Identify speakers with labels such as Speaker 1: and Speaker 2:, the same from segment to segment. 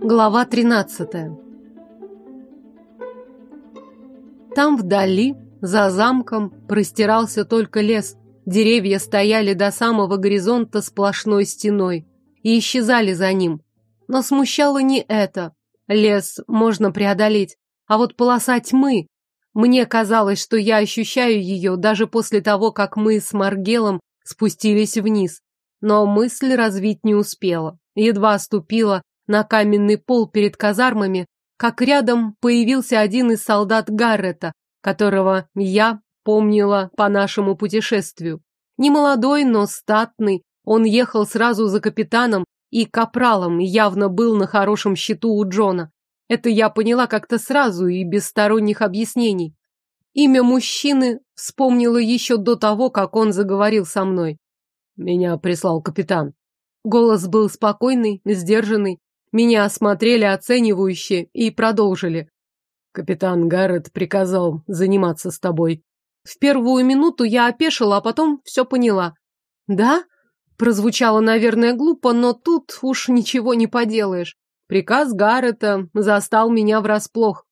Speaker 1: Глава 13 Там вдали, за замком, простирался только лес. Деревья стояли до самого горизонта сплошной стеной и исчезали за ним. Но смущало не это. Лес можно преодолеть, а вот полоса тьмы... Мне казалось, что я ощущаю ее даже после того, как мы с Маргелом спустились вниз. Но мысль развить не успела. Едва ступила на каменный пол перед казармами, как рядом появился один из солдат Гаррета, которого я помнила по нашему путешествию. Немолодой, но статный, он ехал сразу за капитаном и капралом, явно был на хорошем счету у Джона. Это я поняла как-то сразу и без сторонних объяснений. Имя мужчины вспомнила еще до того, как он заговорил со мной. Меня прислал капитан. Голос был спокойный, сдержанный. Меня осмотрели оценивающе и продолжили. Капитан Гаррет приказал заниматься с тобой. В первую минуту я опешила, а потом все поняла. Да? Прозвучало, наверное, глупо, но тут уж ничего не поделаешь. Приказ Гаррета застал меня врасплох.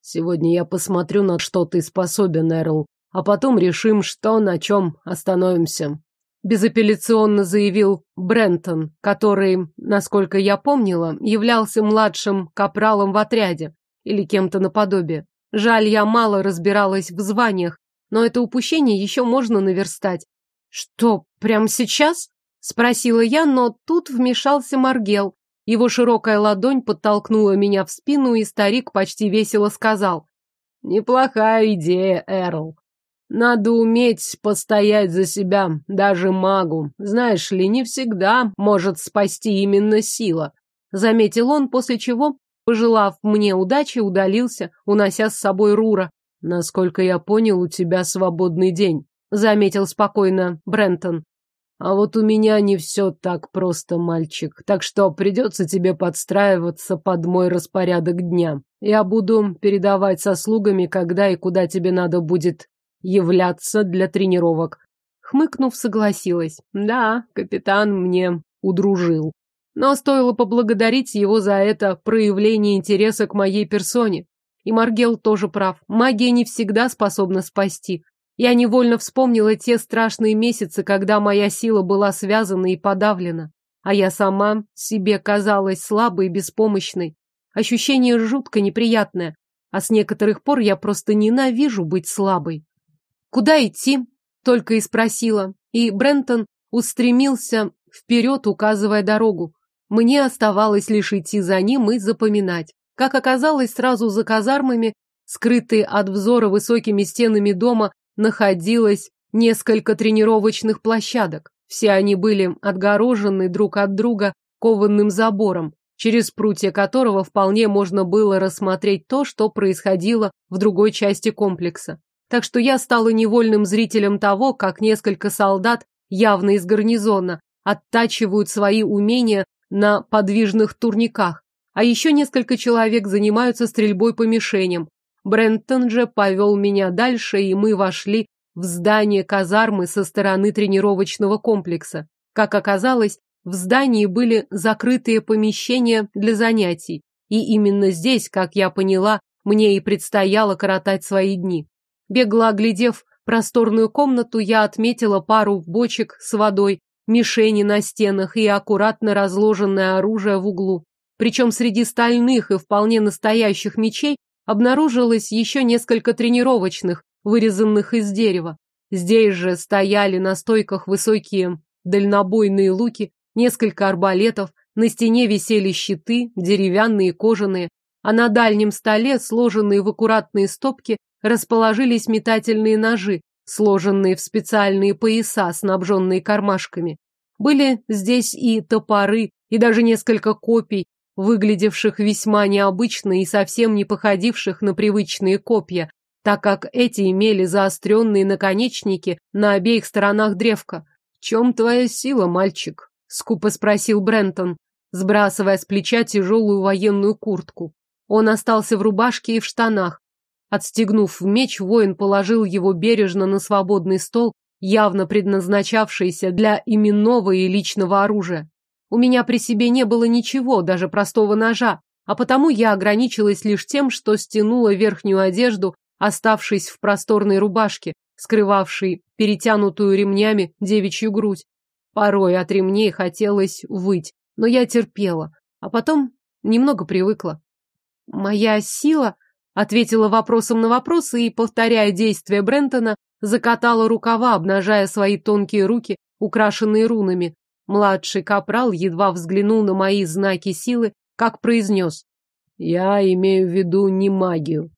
Speaker 1: Сегодня я посмотрю, на что ты способен, Эрл, а потом решим, что на чем остановимся безапелляционно заявил Брентон, который, насколько я помнила, являлся младшим капралом в отряде или кем-то наподобие. Жаль, я мало разбиралась в званиях, но это упущение еще можно наверстать. Что, прямо сейчас? Спросила я, но тут вмешался Маргел. Его широкая ладонь подтолкнула меня в спину, и старик почти весело сказал. «Неплохая идея, Эрл. Надо уметь постоять за себя, даже магу. Знаешь ли, не всегда может спасти именно сила. Заметил он, после чего, пожелав мне удачи, удалился, унося с собой Рура. Насколько я понял, у тебя свободный день, заметил спокойно Брентон. А вот у меня не все так просто, мальчик, так что придется тебе подстраиваться под мой распорядок дня. Я буду передавать со слугами, когда и куда тебе надо будет являться для тренировок. Хмыкнув, согласилась. Да, капитан мне удружил. Но стоило поблагодарить его за это проявление интереса к моей персоне. И Маргел тоже прав. Магия не всегда способна спасти. Я невольно вспомнила те страшные месяцы, когда моя сила была связана и подавлена. А я сама себе казалась слабой и беспомощной. Ощущение жутко неприятное. А с некоторых пор я просто ненавижу быть слабой. Куда идти? Только и спросила. И Брентон устремился вперед, указывая дорогу. Мне оставалось лишь идти за ним и запоминать. Как оказалось, сразу за казармами, скрытые от взора высокими стенами дома, находилось несколько тренировочных площадок. Все они были отгорожены друг от друга кованым забором, через прутья которого вполне можно было рассмотреть то, что происходило в другой части комплекса так что я стала невольным зрителем того, как несколько солдат, явно из гарнизона, оттачивают свои умения на подвижных турниках, а еще несколько человек занимаются стрельбой по мишеням. Брентон же повел меня дальше, и мы вошли в здание казармы со стороны тренировочного комплекса. Как оказалось, в здании были закрытые помещения для занятий, и именно здесь, как я поняла, мне и предстояло коротать свои дни. Бегло оглядев просторную комнату, я отметила пару бочек с водой, мишени на стенах и аккуратно разложенное оружие в углу. Причем среди стальных и вполне настоящих мечей обнаружилось еще несколько тренировочных, вырезанных из дерева. Здесь же стояли на стойках высокие дальнобойные луки, несколько арбалетов, на стене висели щиты, деревянные, кожаные, а на дальнем столе, сложенные в аккуратные стопки, расположились метательные ножи, сложенные в специальные пояса, снабженные кармашками. Были здесь и топоры, и даже несколько копий, выглядевших весьма необычно и совсем не походивших на привычные копья, так как эти имели заостренные наконечники на обеих сторонах древка. «В чем твоя сила, мальчик?» — скупо спросил Брентон, сбрасывая с плеча тяжелую военную куртку. Он остался в рубашке и в штанах, Отстегнув меч, воин положил его бережно на свободный стол, явно предназначавшийся для именного и личного оружия. У меня при себе не было ничего, даже простого ножа, а потому я ограничилась лишь тем, что стянула верхнюю одежду, оставшись в просторной рубашке, скрывавшей перетянутую ремнями девичью грудь. Порой от ремней хотелось выть, но я терпела, а потом немного привыкла. Моя сила ответила вопросом на вопрос и, повторяя действия Брентона, закатала рукава, обнажая свои тонкие руки, украшенные рунами. Младший капрал едва взглянул на мои знаки силы, как произнес. «Я имею в виду не магию».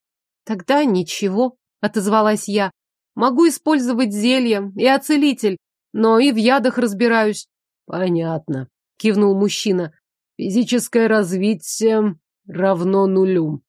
Speaker 1: «Тогда ничего», — отозвалась я. «Могу использовать зелье и оцелитель, но и в ядах разбираюсь». «Понятно», — кивнул мужчина. «Физическое развитие равно нулю.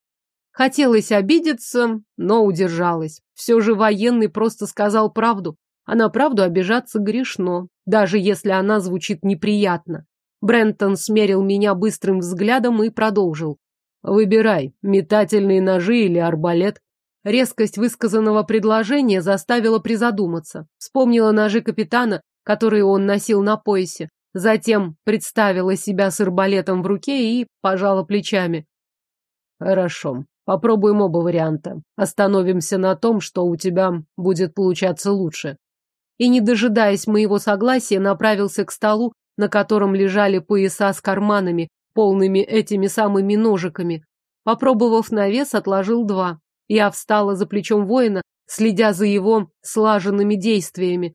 Speaker 1: Хотелось обидеться, но удержалась. Все же военный просто сказал правду, а на правду обижаться грешно, даже если она звучит неприятно. Брентон смерил меня быстрым взглядом и продолжил. «Выбирай, метательные ножи или арбалет». Резкость высказанного предложения заставила призадуматься. Вспомнила ножи капитана, которые он носил на поясе. Затем представила себя с арбалетом в руке и пожала плечами. Хорошо, попробуем оба варианта. Остановимся на том, что у тебя будет получаться лучше. И, не дожидаясь моего согласия, направился к столу, на котором лежали пояса с карманами, полными этими самыми ножиками. Попробовав на вес, отложил два. Я встала за плечом воина, следя за его слаженными действиями.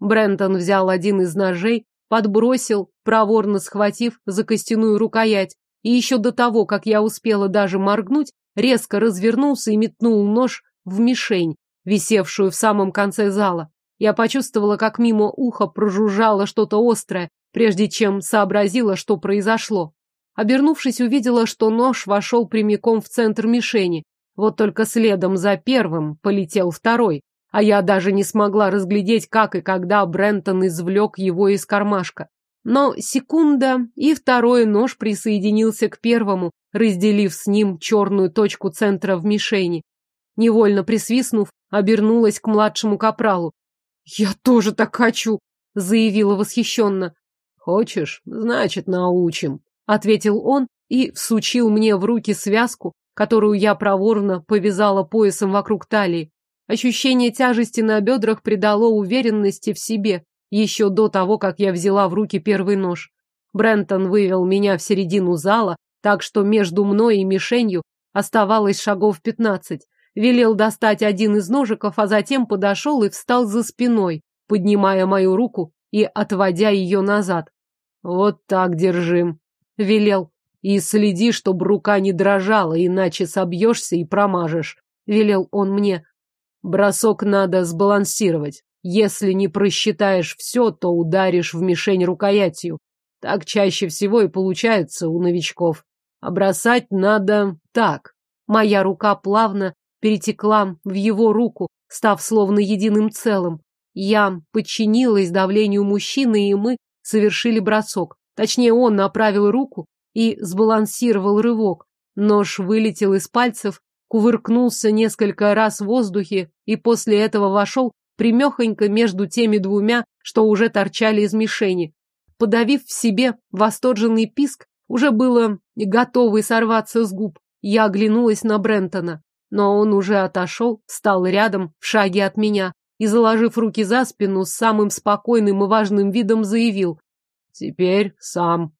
Speaker 1: Брентон взял один из ножей, подбросил, проворно схватив за костяную рукоять, и еще до того, как я успела даже моргнуть, резко развернулся и метнул нож в мишень, висевшую в самом конце зала. Я почувствовала, как мимо уха прожужжало что-то острое, прежде чем сообразила, что произошло. Обернувшись, увидела, что нож вошел прямиком в центр мишени. Вот только следом за первым полетел второй, а я даже не смогла разглядеть, как и когда Брентон извлек его из кармашка. Но секунда, и второй нож присоединился к первому, разделив с ним черную точку центра в мишени. Невольно присвистнув, обернулась к младшему капралу. «Я тоже так хочу!» — заявила восхищенно. «Хочешь? Значит, научим», — ответил он и всучил мне в руки связку, которую я проворно повязала поясом вокруг талии. Ощущение тяжести на бедрах придало уверенности в себе, еще до того, как я взяла в руки первый нож. Брентон вывел меня в середину зала, так что между мной и мишенью оставалось шагов пятнадцать. Велел достать один из ножиков, а затем подошел и встал за спиной, поднимая мою руку и отводя ее назад. «Вот так держим», — велел. «И следи, чтобы рука не дрожала, иначе собьешься и промажешь», — велел он мне. «Бросок надо сбалансировать. Если не просчитаешь все, то ударишь в мишень рукоятью. Так чаще всего и получается у новичков. А бросать надо так. Моя рука плавно перетекла в его руку, став словно единым целым. Я подчинилась давлению мужчины, и мы совершили бросок. Точнее, он направил руку и сбалансировал рывок. Нож вылетел из пальцев, кувыркнулся несколько раз в воздухе и после этого вошел примехонько между теми двумя, что уже торчали из мишени. Подавив в себе восторженный писк, уже было готовый сорваться с губ, я оглянулась на Брентона, но он уже отошел, стал рядом, в шаге от меня, и, заложив руки за спину, с самым спокойным и важным видом заявил «Теперь сам».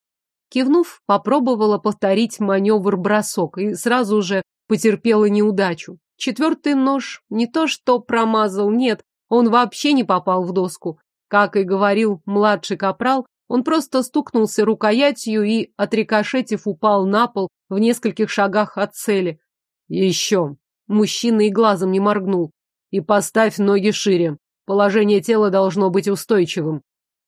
Speaker 1: Кивнув, попробовала повторить маневр-бросок и сразу же потерпела неудачу. Четвертый нож не то что промазал, нет, он вообще не попал в доску. Как и говорил младший капрал, он просто стукнулся рукоятью и, отрикошетив, упал на пол в нескольких шагах от цели. Еще. Мужчина и глазом не моргнул. И поставь ноги шире. Положение тела должно быть устойчивым.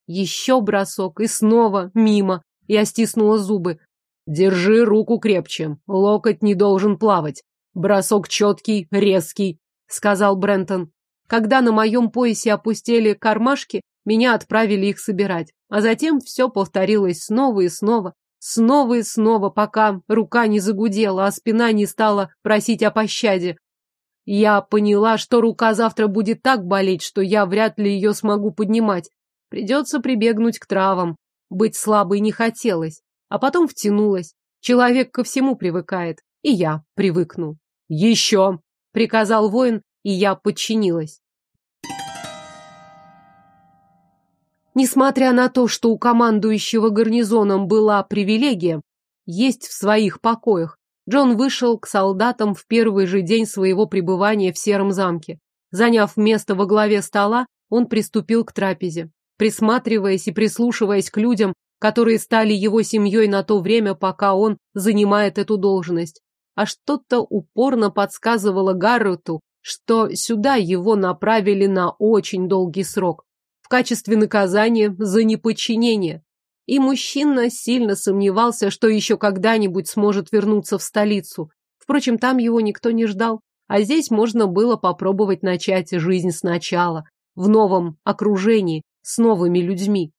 Speaker 1: Еще бросок, и снова мимо. Я стиснула зубы. Держи руку крепче. Локоть не должен плавать. Бросок четкий, резкий, сказал Брентон. Когда на моем поясе опустили кармашки, меня отправили их собирать. А затем все повторилось снова и снова, снова и снова, пока рука не загудела, а спина не стала просить о пощаде. Я поняла, что рука завтра будет так болеть, что я вряд ли ее смогу поднимать. Придется прибегнуть к травам. Быть слабой не хотелось, а потом втянулась. Человек ко всему привыкает, и я привыкну. «Еще!» — приказал воин, и я подчинилась. Несмотря на то, что у командующего гарнизоном была привилегия есть в своих покоях, Джон вышел к солдатам в первый же день своего пребывания в Сером замке. Заняв место во главе стола, он приступил к трапезе, присматриваясь и прислушиваясь к людям, которые стали его семьей на то время, пока он занимает эту должность. А что-то упорно подсказывало Гаррету, что сюда его направили на очень долгий срок в качестве наказания за неподчинение. И мужчина сильно сомневался, что еще когда-нибудь сможет вернуться в столицу. Впрочем, там его никто не ждал, а здесь можно было попробовать начать жизнь сначала, в новом окружении, с новыми людьми.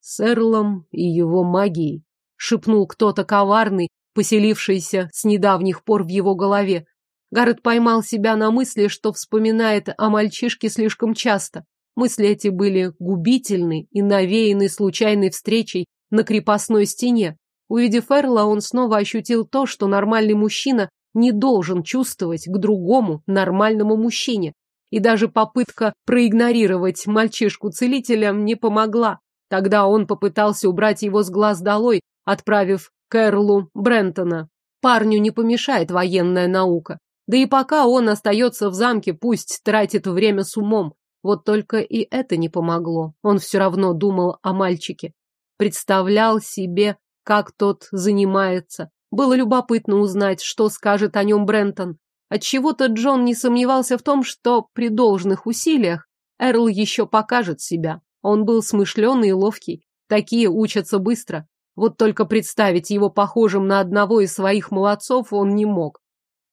Speaker 1: С Эрлом и его магией, шепнул кто-то коварный, поселившийся с недавних пор в его голове. Гаррет поймал себя на мысли, что вспоминает о мальчишке слишком часто. Мысли эти были губительны и навеяны случайной встречей на крепостной стене. Увидев Эрла, он снова ощутил то, что нормальный мужчина не должен чувствовать к другому нормальному мужчине. И даже попытка проигнорировать мальчишку-целителя не помогла. Тогда он попытался убрать его с глаз долой, отправив к Эрлу Брентона. Парню не помешает военная наука. Да и пока он остается в замке, пусть тратит время с умом. Вот только и это не помогло. Он все равно думал о мальчике. Представлял себе, как тот занимается. Было любопытно узнать, что скажет о нем Брентон. Отчего-то Джон не сомневался в том, что при должных усилиях Эрл еще покажет себя. Он был смышленый и ловкий. Такие учатся быстро. Вот только представить его похожим на одного из своих молодцов он не мог.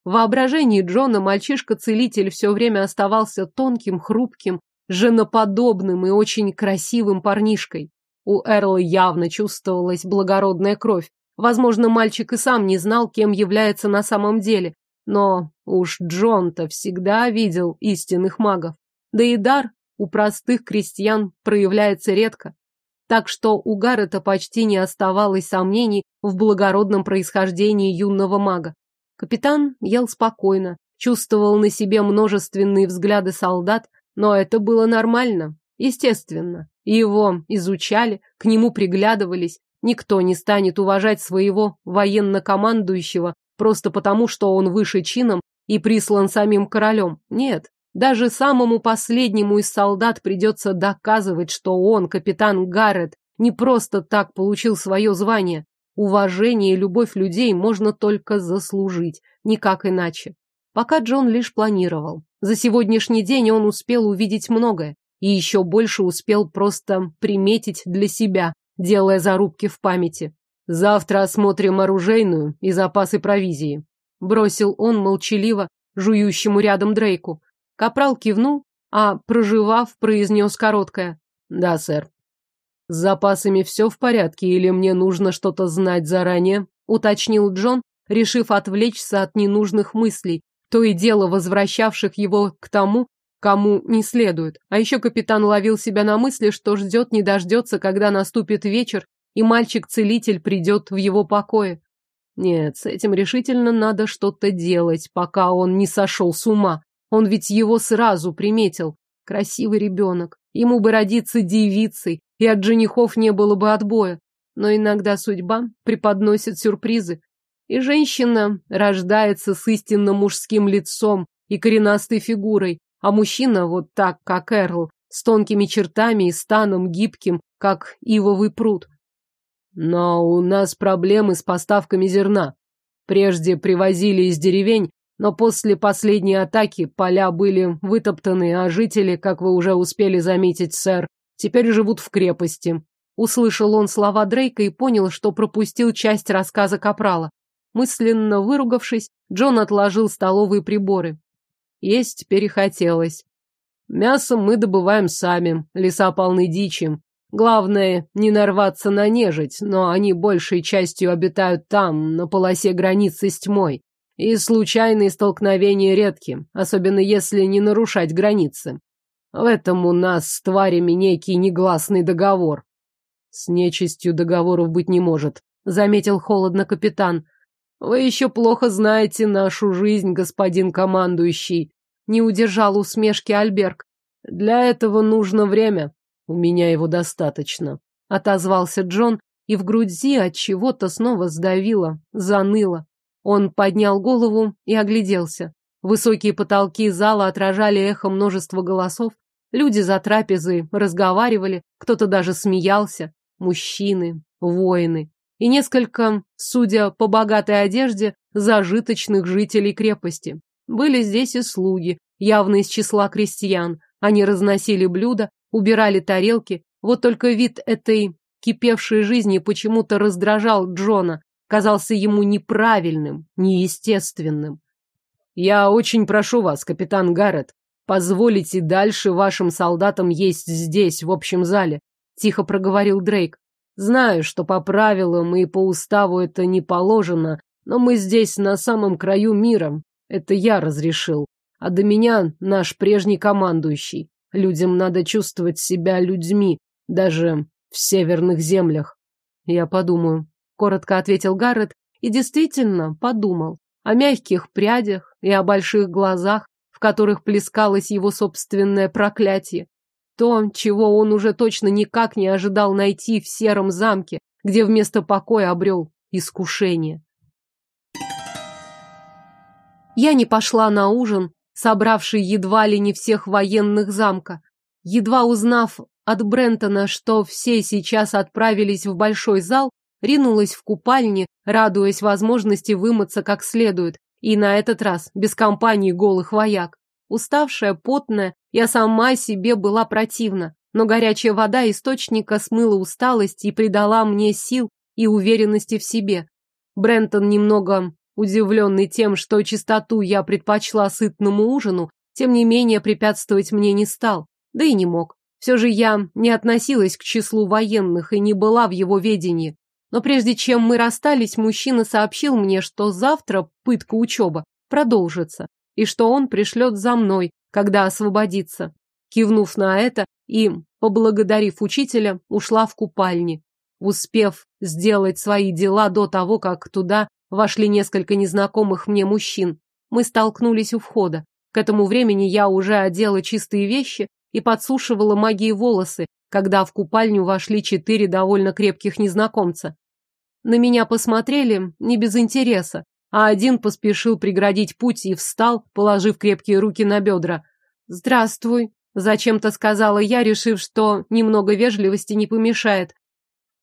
Speaker 1: В воображении Джона мальчишка-целитель все время оставался тонким, хрупким, женоподобным и очень красивым парнишкой. У Эрла явно чувствовалась благородная кровь. Возможно, мальчик и сам не знал, кем является на самом деле. Но уж Джон-то всегда видел истинных магов. Да и дар у простых крестьян проявляется редко. Так что у Гаррета почти не оставалось сомнений в благородном происхождении юного мага. Капитан ел спокойно, чувствовал на себе множественные взгляды солдат, но это было нормально, естественно. Его изучали, к нему приглядывались. Никто не станет уважать своего военно-командующего просто потому, что он выше чином и прислан самим королем. Нет, даже самому последнему из солдат придется доказывать, что он, капитан Гаррет, не просто так получил свое звание. Уважение и любовь людей можно только заслужить, никак иначе. Пока Джон лишь планировал. За сегодняшний день он успел увидеть многое, и еще больше успел просто приметить для себя, делая зарубки в памяти. Завтра осмотрим оружейную и запасы провизии. Бросил он молчаливо, жующему рядом Дрейку. Капрал кивнул, а, проживав, произнес короткое. Да, сэр. С запасами все в порядке или мне нужно что-то знать заранее? Уточнил Джон, решив отвлечься от ненужных мыслей, то и дело возвращавших его к тому, кому не следует. А еще капитан ловил себя на мысли, что ждет не дождется, когда наступит вечер, и мальчик-целитель придет в его покое. Нет, с этим решительно надо что-то делать, пока он не сошел с ума. Он ведь его сразу приметил. Красивый ребенок. Ему бы родиться девицей, и от женихов не было бы отбоя. Но иногда судьба преподносит сюрпризы. И женщина рождается с истинно мужским лицом и коренастой фигурой, а мужчина вот так, как Эрл, с тонкими чертами и станом гибким, как ивовый пруд. Но у нас проблемы с поставками зерна. Прежде привозили из деревень, но после последней атаки поля были вытоптаны, а жители, как вы уже успели заметить, сэр, теперь живут в крепости. Услышал он слова Дрейка и понял, что пропустил часть рассказа Капрала. Мысленно выругавшись, Джон отложил столовые приборы. Есть перехотелось. Мясо мы добываем сами, леса полны дичи. Главное, не нарваться на нежить, но они большей частью обитают там, на полосе границы с тьмой. И случайные столкновения редки, особенно если не нарушать границы. В этом у нас с тварями некий негласный договор.
Speaker 2: С нечистью договоров быть не может, заметил холодно капитан. Вы еще плохо знаете нашу жизнь, господин командующий. Не удержал усмешки Альберг. Для этого нужно время. У меня его достаточно. Отозвался Джон, и в груди от чего-то снова сдавило, заныло. Он поднял голову и огляделся. Высокие потолки зала отражали эхо множества голосов. Люди за трапезой разговаривали, кто-то даже смеялся. Мужчины, воины и несколько, судя по богатой одежде, зажиточных жителей крепости. Были здесь и слуги, явно из числа крестьян. Они разносили блюда, убирали тарелки. Вот только вид этой кипевшей жизни почему-то раздражал Джона, казался ему неправильным, неестественным. «Я очень прошу вас, капитан Гаррет, позволите дальше вашим солдатам есть здесь, в общем зале», — тихо проговорил Дрейк. «Знаю, что по правилам и по уставу это не положено, но мы здесь на самом краю мира. Это я разрешил. А до меня наш прежний командующий. Людям надо чувствовать себя людьми, даже в северных землях. Я подумаю, коротко ответил Гаррет и действительно подумал о мягких прядях и о больших глазах, которых плескалось его собственное проклятие. То, чего он уже точно никак не ожидал найти в сером замке, где вместо покоя обрел искушение. Я не пошла на ужин, собравший едва ли не всех военных замка. Едва узнав от Брентона, что все сейчас отправились в большой зал, ринулась в купальне, радуясь возможности вымыться как следует, и на этот раз без компании голых вояк. Уставшая, потная, я сама себе была противна, но горячая вода источника смыла усталость и придала мне сил и уверенности в себе. Брентон, немного удивленный тем, что чистоту я предпочла сытному ужину, тем не менее препятствовать мне не стал, да и не мог. Все же я не относилась к числу военных и не была в его ведении. Но прежде чем мы расстались, мужчина сообщил мне, что завтра пытка учеба продолжится, и что он пришлет за мной, когда освободится. Кивнув на это и, поблагодарив учителя, ушла в купальни, успев сделать свои дела до того, как туда вошли несколько незнакомых мне мужчин. Мы столкнулись у входа. К этому времени я уже одела чистые вещи и подсушивала магии волосы, когда в купальню вошли четыре довольно крепких незнакомца. На меня посмотрели не без интереса, а один поспешил преградить путь и встал, положив крепкие руки на бедра. «Здравствуй», — зачем-то сказала я, решив, что немного вежливости не помешает.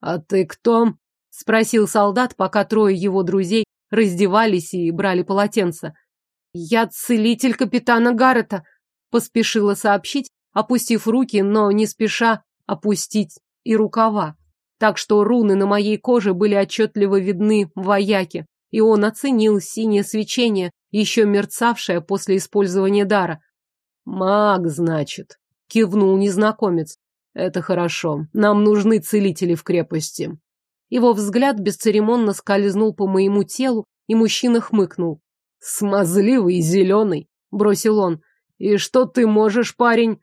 Speaker 2: «А ты кто?» — спросил солдат, пока трое его друзей раздевались и брали полотенца. «Я целитель капитана Гаррета», — поспешила сообщить, опустив руки, но не спеша опустить и рукава так что руны на моей коже были отчетливо видны в вояке, и он оценил синее свечение, еще мерцавшее после использования дара. «Маг, значит», — кивнул незнакомец. «Это хорошо. Нам нужны целители в крепости». Его взгляд бесцеремонно скользнул по моему телу, и мужчина хмыкнул. «Смазливый и зеленый», — бросил он. «И что ты можешь, парень?»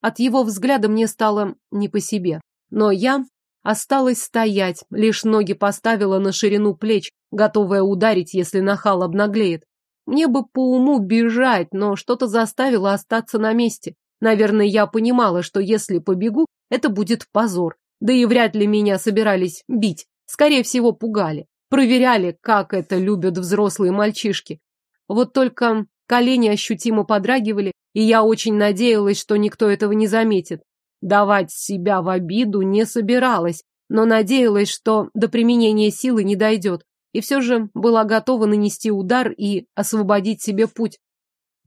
Speaker 2: От его взгляда мне стало не по себе. Но я Осталось стоять, лишь ноги поставила на ширину плеч, готовая ударить, если нахал обнаглеет. Мне бы по уму бежать, но что-то заставило остаться на месте. Наверное, я понимала, что если побегу, это будет позор. Да и вряд ли меня собирались бить. Скорее всего, пугали. Проверяли, как это любят взрослые мальчишки. Вот только колени ощутимо подрагивали, и я очень надеялась, что никто этого не заметит. Давать себя в обиду не собиралась, но надеялась, что до применения силы не дойдет, и все же была готова нанести удар и освободить себе путь.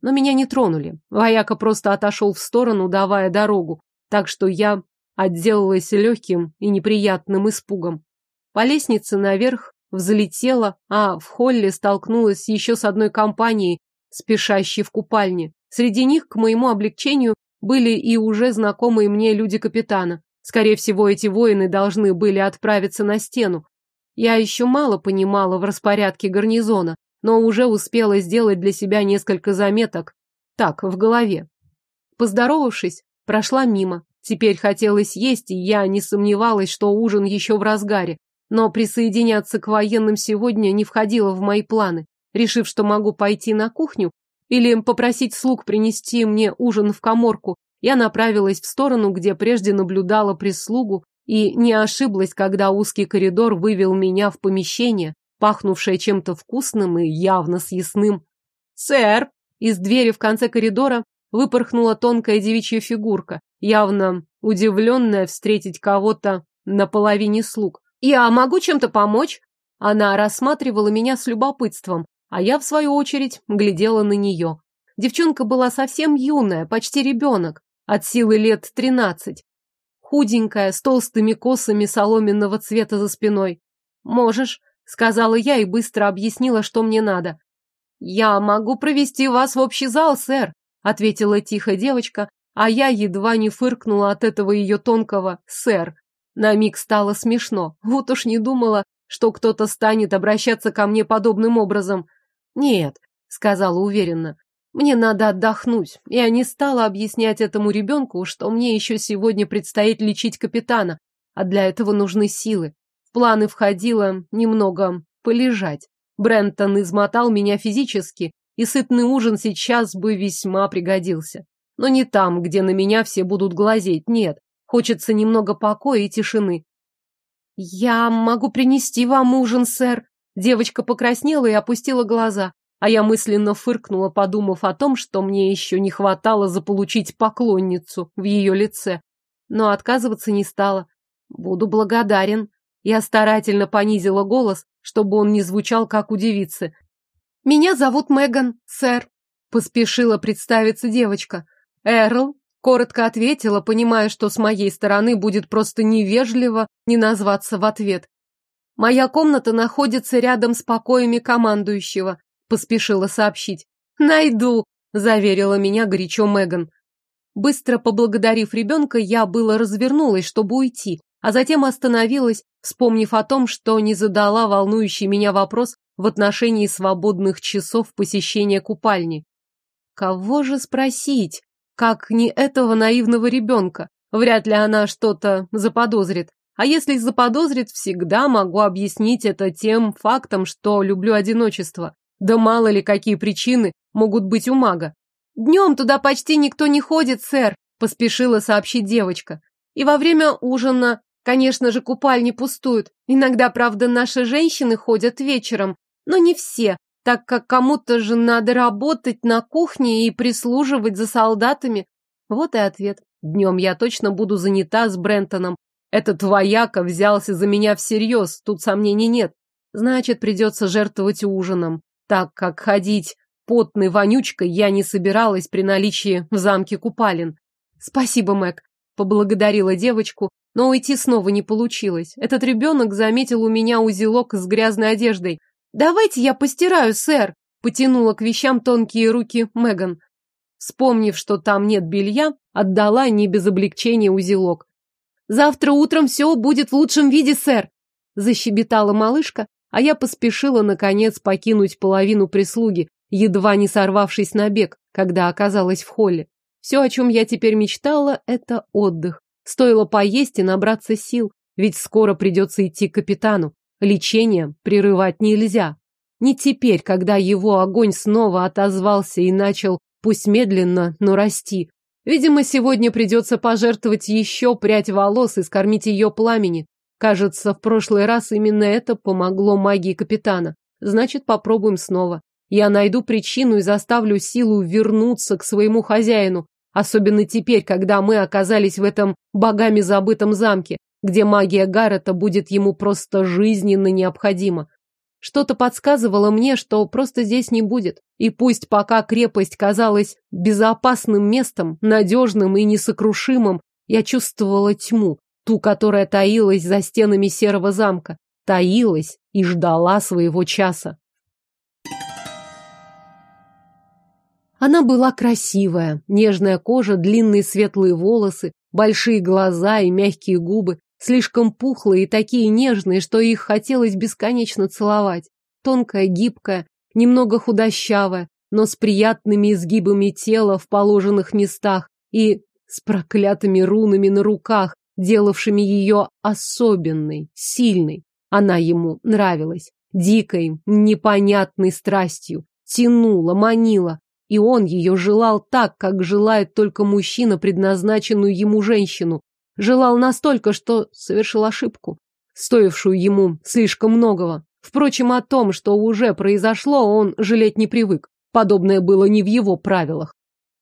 Speaker 2: Но меня не тронули. Вояка просто отошел в сторону, давая дорогу, так что я отделалась легким и неприятным испугом. По лестнице наверх взлетела, а в холле столкнулась еще с одной компанией, спешащей в купальне. Среди них, к моему облегчению, были и уже знакомые мне люди капитана. Скорее всего, эти воины должны были отправиться на стену. Я еще мало понимала в распорядке гарнизона, но уже успела сделать для себя несколько заметок. Так, в голове. Поздоровавшись, прошла мимо. Теперь хотелось есть, и я не сомневалась, что ужин еще в разгаре. Но присоединяться к военным сегодня не входило в мои планы. Решив, что могу пойти на кухню или попросить слуг принести мне ужин в коморку, я направилась в сторону, где прежде наблюдала прислугу, и не ошиблась, когда узкий коридор вывел меня в помещение, пахнувшее чем-то вкусным и явно съестным. «Сэр!» Из двери в конце коридора выпорхнула тонкая девичья фигурка, явно удивленная встретить кого-то на половине слуг. «Я могу чем-то помочь?» Она рассматривала меня с любопытством, а я, в свою очередь, глядела на нее. Девчонка была совсем юная, почти ребенок, от силы лет тринадцать. Худенькая, с толстыми косами соломенного цвета за спиной. «Можешь», — сказала я и быстро объяснила, что мне надо. «Я могу провести вас в общий зал, сэр», — ответила тихо девочка, а я едва не фыркнула от этого ее тонкого «сэр». На миг стало смешно. Вот уж не думала, что кто-то станет обращаться ко мне подобным образом. «Нет», — сказала уверенно, — «мне надо отдохнуть». Я не стала объяснять этому ребенку, что мне еще сегодня предстоит лечить капитана, а для этого нужны силы. В планы входило немного полежать. Брентон измотал меня физически, и сытный ужин сейчас бы весьма пригодился. Но не там, где на меня все будут глазеть, нет. Хочется немного покоя и тишины. «Я могу принести вам ужин, сэр». Девочка покраснела и опустила глаза, а я мысленно фыркнула, подумав о том, что мне еще не хватало заполучить поклонницу в ее лице. Но отказываться не стала. Буду благодарен. Я старательно понизила голос, чтобы он не звучал, как у девицы. «Меня зовут Меган, сэр», — поспешила представиться девочка. «Эрл Коротко ответила, понимая, что с моей стороны будет просто невежливо не назваться в ответ. «Моя комната находится рядом с покоями командующего», — поспешила сообщить. «Найду», — заверила меня горячо Меган. Быстро поблагодарив ребенка, я было развернулась, чтобы уйти, а затем остановилась, вспомнив о том, что не задала волнующий меня вопрос в отношении свободных часов посещения купальни. Кого же спросить? Как не этого наивного ребенка. Вряд ли она что-то заподозрит. А если заподозрит, всегда могу объяснить это тем фактом, что люблю одиночество. Да мало ли какие причины могут быть у мага. Днем туда почти никто не ходит, сэр, поспешила сообщить девочка. И во время ужина, конечно же, купальни пустуют. Иногда, правда, наши женщины ходят вечером, но не все, так как кому-то же надо работать на кухне и прислуживать за солдатами. Вот и ответ. Днем я точно буду занята с Брентоном. Этот вояка взялся за меня всерьез, тут сомнений нет. Значит, придется жертвовать ужином, так как ходить потной вонючкой я не собиралась при наличии в замке купалин. Спасибо, Мэг, поблагодарила девочку, но уйти снова не получилось. Этот ребенок заметил у меня узелок с грязной одеждой. «Давайте я постираю, сэр!» — потянула к вещам тонкие руки Меган. Вспомнив, что там нет белья, отдала не без облегчения узелок. «Завтра утром все будет в лучшем виде, сэр!» — защебетала малышка, а я поспешила, наконец, покинуть половину прислуги, едва не сорвавшись на бег, когда оказалась в холле. Все, о чем я теперь мечтала, это отдых. Стоило поесть и набраться сил, ведь скоро придется идти к капитану. Лечение прерывать нельзя. Не теперь, когда его огонь снова отозвался и начал, пусть медленно, но расти. Видимо, сегодня придется пожертвовать еще прядь волос и скормить ее пламени. Кажется, в прошлый раз именно это помогло магии капитана. Значит, попробуем снова. Я найду причину и заставлю силу вернуться к своему хозяину. Особенно теперь, когда мы оказались в этом богами забытом замке где магия Гаррета будет ему просто жизненно необходима. Что-то подсказывало мне, что просто здесь не будет. И пусть пока крепость казалась безопасным местом, надежным и несокрушимым, я чувствовала тьму, ту, которая таилась за стенами серого замка, таилась и ждала своего часа. Она была красивая, нежная кожа, длинные светлые волосы, большие глаза и мягкие губы, слишком пухлые и такие нежные, что их хотелось бесконечно целовать. Тонкая, гибкая, немного худощавая, но с приятными изгибами тела в положенных местах и
Speaker 1: с проклятыми рунами на руках, делавшими ее особенной, сильной. Она ему нравилась, дикой, непонятной страстью, тянула, манила, и он ее желал так, как желает только мужчина, предназначенную ему женщину. Желал настолько, что совершил ошибку, стоившую ему слишком многого. Впрочем, о том, что уже произошло, он жалеть не привык. Подобное было не в его правилах.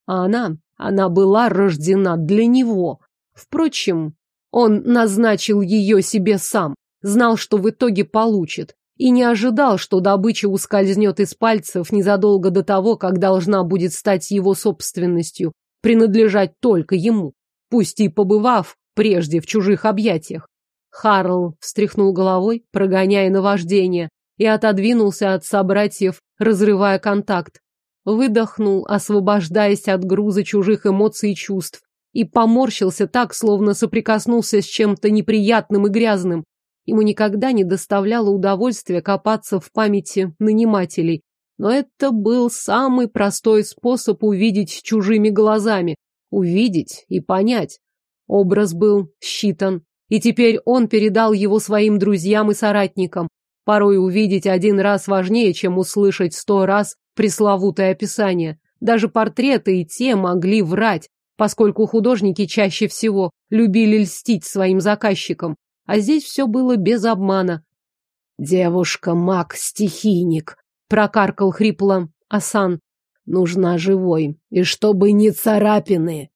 Speaker 1: А она, она была рождена для него. Впрочем, он назначил ее себе сам, знал, что в итоге получит, и не ожидал, что добыча ускользнет из пальцев незадолго до того, как должна будет стать его собственностью, принадлежать только ему, пусть и побывав прежде в чужих объятиях. Харл встряхнул головой, прогоняя наваждение, и отодвинулся от собратьев, разрывая контакт. Выдохнул, освобождаясь от груза чужих эмоций и чувств, и поморщился так, словно соприкоснулся с чем-то неприятным и грязным. Ему никогда не доставляло удовольствия копаться в памяти нанимателей, но это был самый простой способ увидеть чужими глазами, увидеть и понять. Образ был считан, и теперь он передал его своим друзьям и соратникам. Порой увидеть один раз важнее, чем услышать сто раз пресловутое описание. Даже портреты и те могли врать, поскольку художники чаще всего любили льстить своим заказчикам. А здесь все было без обмана. «Девушка-маг-стихийник», — прокаркал хрипло Асан. «Нужна живой, и чтобы не царапины».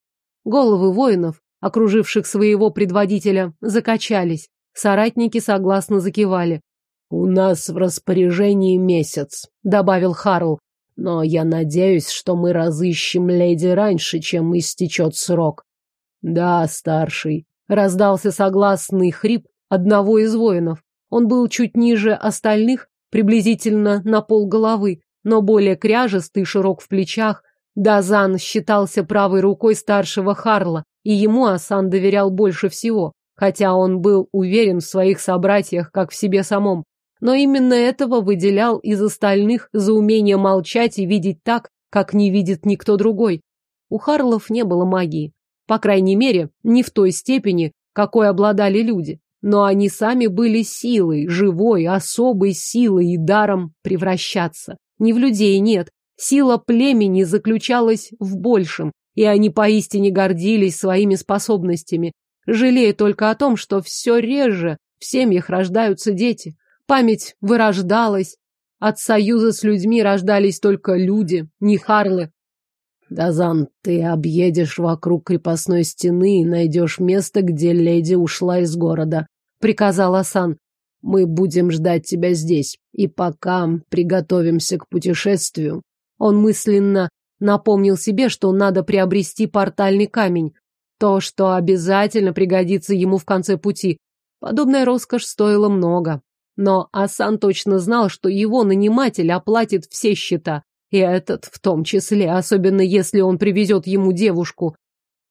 Speaker 1: Головы воинов окруживших своего предводителя, закачались. Соратники согласно закивали. «У нас в распоряжении месяц», — добавил Харл. «Но я надеюсь, что мы разыщем леди раньше, чем истечет срок». «Да, старший», — раздался согласный хрип одного из воинов. Он был чуть ниже остальных, приблизительно на пол головы, но более кряжестый, широк в плечах. Дазан считался правой рукой старшего Харла, и ему Асан доверял больше всего, хотя он был уверен в своих собратьях, как в себе самом. Но именно этого выделял из остальных за умение молчать и видеть так, как не видит никто другой. У Харлов не было магии. По крайней мере, не в той степени, какой обладали люди. Но они сами были силой, живой, особой силой и даром превращаться. Не в людей нет. Сила племени заключалась в большем, и они поистине гордились своими способностями, жалея только о том, что все реже в семьях рождаются дети. Память вырождалась. От союза с людьми рождались только люди, не харлы. Дазан, ты объедешь вокруг крепостной стены и найдешь место, где леди ушла из города, приказал Асан. Мы будем ждать тебя здесь, и пока приготовимся к путешествию. Он мысленно Напомнил себе, что надо приобрести портальный камень. То, что обязательно пригодится ему в конце пути. Подобная роскошь стоила много. Но Асан точно знал, что его наниматель оплатит все счета. И этот в том числе, особенно если он привезет ему девушку.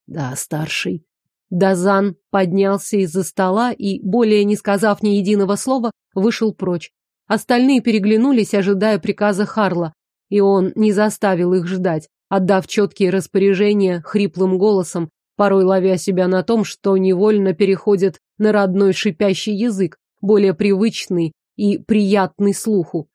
Speaker 1: Да, старший. Дазан поднялся из-за стола и, более не сказав ни единого слова, вышел прочь. Остальные переглянулись, ожидая приказа Харла и он не заставил их ждать, отдав четкие распоряжения хриплым голосом, порой ловя себя на том, что невольно переходит на родной шипящий язык, более привычный и приятный слуху.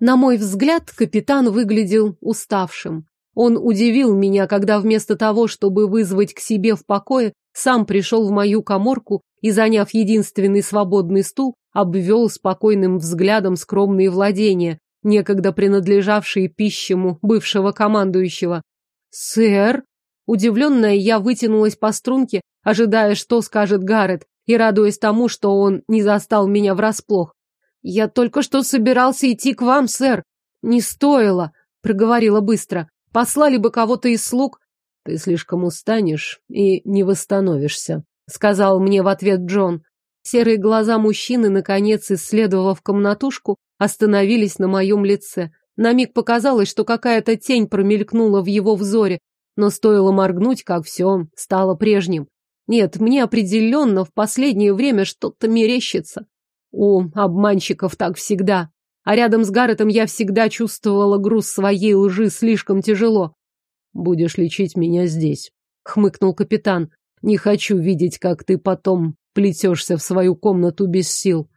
Speaker 1: На мой взгляд, капитан выглядел уставшим. Он удивил меня, когда вместо того, чтобы вызвать к себе в покое, сам пришел в мою коморку и, заняв единственный свободный стул, обвел спокойным взглядом скромные владения, некогда принадлежавшие пищему бывшего командующего. «Сэр?» Удивленная, я вытянулась по струнке, ожидая, что скажет Гаррет, и радуясь тому, что он не застал меня врасплох. «Я только что собирался идти к вам, сэр. Не стоило», — проговорила быстро. «Послали бы кого-то из слуг». «Ты слишком устанешь и не восстановишься», — сказал мне в ответ Джон. Серые глаза мужчины, наконец, исследовав комнатушку, остановились на моем лице. На миг показалось, что какая-то тень промелькнула в его взоре, но стоило моргнуть, как все стало прежним. Нет, мне определенно в последнее время что-то мерещится. У обманщиков так всегда. А рядом с Гарретом я всегда чувствовала груз своей лжи слишком тяжело.
Speaker 3: Будешь лечить меня здесь, хмыкнул капитан. Не хочу видеть, как ты потом плетешься в свою комнату без сил.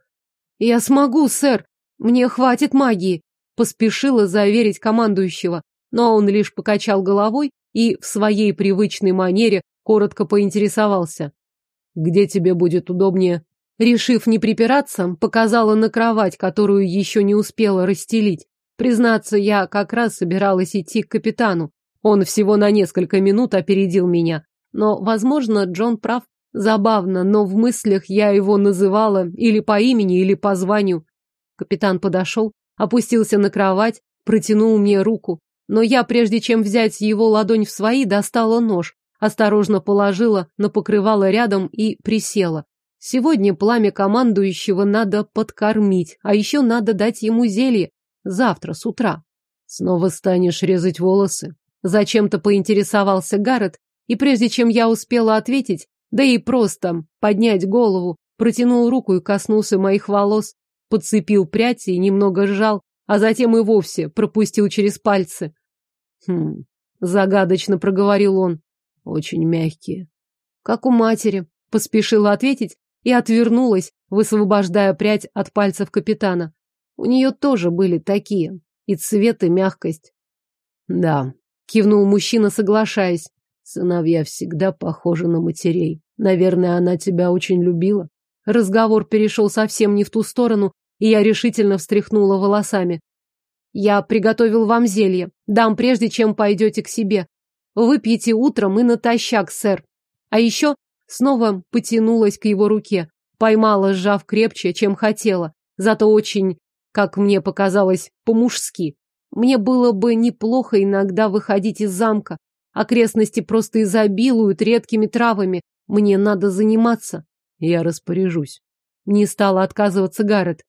Speaker 2: Я смогу, сэр. Мне хватит магии, поспешила заверить командующего, но он лишь покачал головой и в своей привычной манере коротко поинтересовался.
Speaker 3: Где тебе будет удобнее?
Speaker 2: Решив не припираться, показала на кровать, которую еще не успела расстелить. Признаться, я как раз собиралась идти к капитану. Он всего на несколько минут опередил меня. Но, возможно, Джон прав. Забавно, но в мыслях я его называла или по имени, или по званию. Капитан подошел, опустился на кровать, протянул мне руку. Но я, прежде чем взять его ладонь в свои, достала нож, осторожно положила на покрывало рядом и присела. Сегодня пламя командующего надо подкормить, а еще надо дать ему зелье. Завтра с утра.
Speaker 3: Снова станешь резать волосы?
Speaker 2: Зачем-то поинтересовался Гаррет, и прежде чем я успела ответить, да и просто поднять голову, протянул руку и коснулся моих волос, подцепил прядь и немного сжал, а затем и вовсе пропустил через пальцы.
Speaker 3: Хм, загадочно проговорил он. Очень мягкие.
Speaker 2: Как у матери, поспешила ответить и отвернулась, высвобождая прядь от пальцев капитана. У нее тоже были такие. И цвет, и мягкость.
Speaker 3: Да, кивнул мужчина, соглашаясь. Сыновья всегда похожи на матерей. Наверное, она тебя очень любила.
Speaker 2: Разговор перешел совсем не в ту сторону, и я решительно встряхнула волосами. Я приготовил вам зелье. Дам прежде, чем пойдете к себе. Выпьете утром и натощак, сэр. А еще снова потянулась к его руке, поймала, сжав крепче, чем хотела, зато очень, как мне показалось, по-мужски. Мне было бы неплохо иногда выходить из замка. Окрестности просто изобилуют редкими травами. Мне надо заниматься.
Speaker 3: Я распоряжусь.
Speaker 2: Не стала отказываться Гаррет.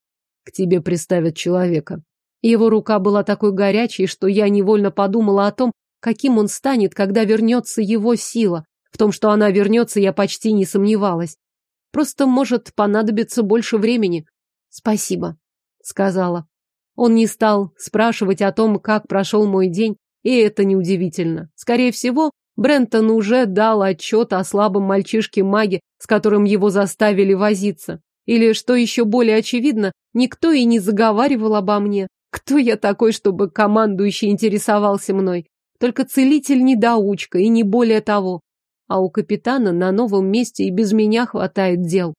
Speaker 3: К тебе приставят человека.
Speaker 2: Его рука была такой горячей, что я невольно подумала о том, каким он станет, когда вернется его сила. В том, что она вернется, я почти не сомневалась. Просто может понадобиться больше времени. Спасибо, сказала. Он не стал спрашивать о том, как прошел мой день, и это неудивительно. Скорее всего, Брентон уже дал отчет о слабом мальчишке-маге, с которым его заставили возиться. Или, что еще более очевидно, никто и не заговаривал обо мне. Кто я такой, чтобы командующий интересовался мной? Только целитель-недоучка, и не более того. А у капитана на новом месте и без меня хватает дел.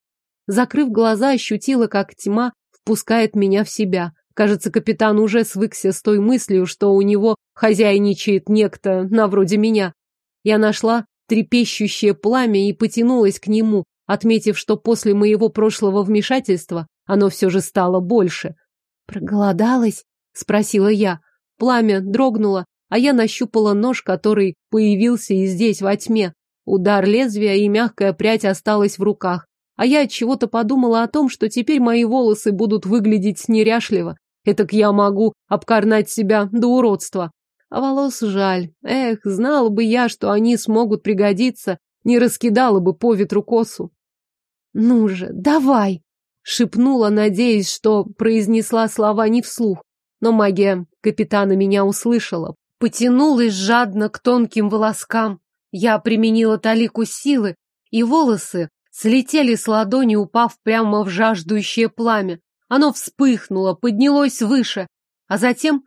Speaker 2: Закрыв глаза, ощутила, как тьма впускает меня в себя. Кажется, капитан уже свыкся с той мыслью, что у него хозяйничает некто на вроде меня. Я нашла трепещущее пламя и потянулась к нему, отметив, что после моего прошлого вмешательства оно все же стало больше. «Проголодалась?» — спросила я. Пламя дрогнуло, а я нащупала нож, который появился и здесь, во тьме. Удар лезвия и мягкая прядь осталась в руках. А я от чего-то подумала о том, что теперь мои волосы будут выглядеть неряшливо. Этак я могу обкорнать себя до уродства. А волос жаль. Эх, знала бы я, что они смогут пригодиться, не раскидала бы по ветру косу. «Ну же, давай!» Шепнула, надеясь, что произнесла слова не вслух. Но магия капитана меня услышала. Потянулась жадно к тонким волоскам. Я применила талику силы, и волосы слетели с ладони, упав прямо в жаждущее пламя. Оно вспыхнуло, поднялось выше, а затем...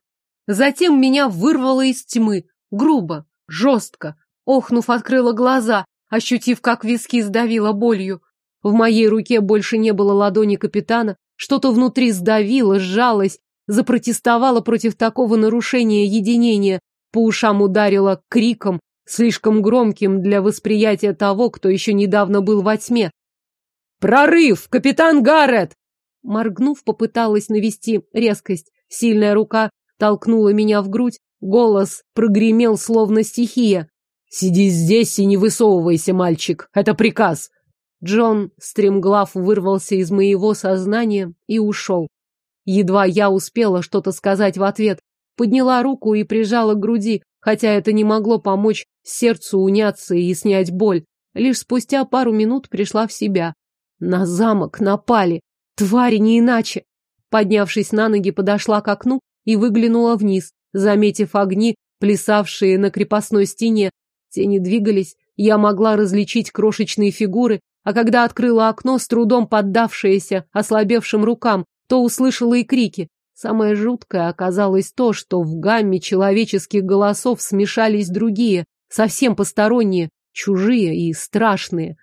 Speaker 2: Затем меня вырвало из тьмы. Грубо, жестко. Охнув, открыла глаза, ощутив, как виски сдавило болью. В моей руке больше не было ладони капитана, что-то внутри сдавило, сжалось, запротестовало против такого нарушения единения, по ушам ударило криком, слишком громким для восприятия того, кто еще недавно был во тьме. «Прорыв! Капитан Гаррет!» Моргнув, попыталась навести резкость. Сильная рука толкнула меня в грудь, голос прогремел, словно стихия. «Сиди здесь и не высовывайся, мальчик, это приказ!» Джон стремглав вырвался из моего сознания и ушел. Едва я успела что-то сказать в ответ, подняла руку и прижала к груди, хотя это не могло помочь сердцу уняться и снять боль. Лишь спустя пару минут пришла в себя. На замок напали. Твари не иначе. Поднявшись на ноги, подошла к окну и выглянула вниз. Заметив огни, плясавшие на крепостной стене. Тени двигались, я могла различить крошечные фигуры, а когда открыла окно, с трудом поддавшееся ослабевшим рукам, то услышала и крики. Самое жуткое оказалось то, что в гамме человеческих голосов смешались другие, совсем посторонние, чужие и страшные.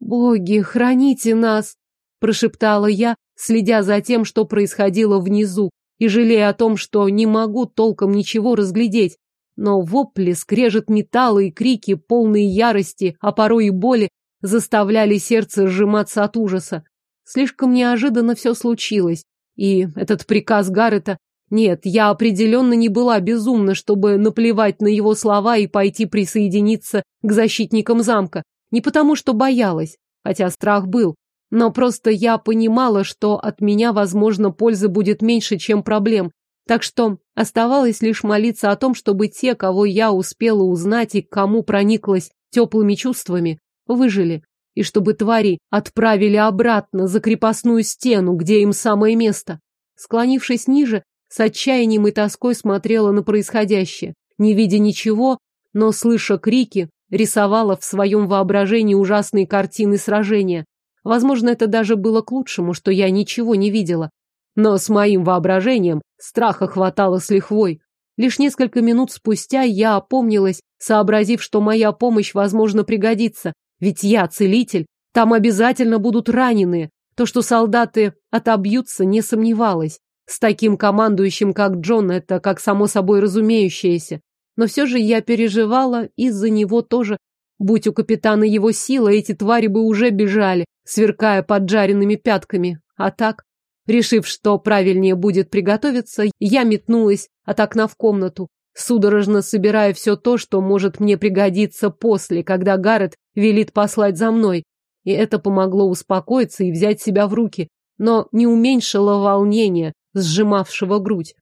Speaker 2: «Боги, храните нас!» – прошептала я, следя за тем, что происходило внизу, и жалея о том, что не могу толком ничего разглядеть. Но вопли, скрежет металла и крики, полные ярости, а порой и боли, заставляли сердце сжиматься от ужаса. Слишком неожиданно все случилось. И этот приказ Гаррета... Нет, я определенно не была безумна, чтобы наплевать на его слова и пойти присоединиться к защитникам замка. Не потому, что боялась, хотя страх был, но просто я понимала, что от меня, возможно, пользы будет меньше, чем проблем. Так что оставалось лишь молиться о том, чтобы те, кого я успела узнать и к кому прониклась теплыми чувствами, выжили и чтобы твари отправили обратно за крепостную стену, где им самое место. Склонившись ниже, с отчаянием и тоской смотрела на происходящее, не видя ничего, но, слыша крики, рисовала в своем воображении ужасные картины сражения. Возможно, это даже было к лучшему, что я ничего не видела. Но с моим воображением страха хватало с лихвой. Лишь несколько минут спустя я опомнилась, сообразив, что моя помощь, возможно, пригодится, ведь я целитель, там обязательно будут раненые. То, что солдаты отобьются, не сомневалась. С таким командующим, как Джон, это как само собой разумеющееся. Но все же я переживала из-за него тоже. Будь у капитана его сила, эти твари бы уже бежали, сверкая поджаренными пятками. А так, решив, что правильнее будет приготовиться, я метнулась от окна в комнату судорожно собирая все то, что может мне пригодиться после, когда Гаррет велит послать за мной. И это помогло успокоиться и взять себя в руки, но не уменьшило волнения, сжимавшего грудь.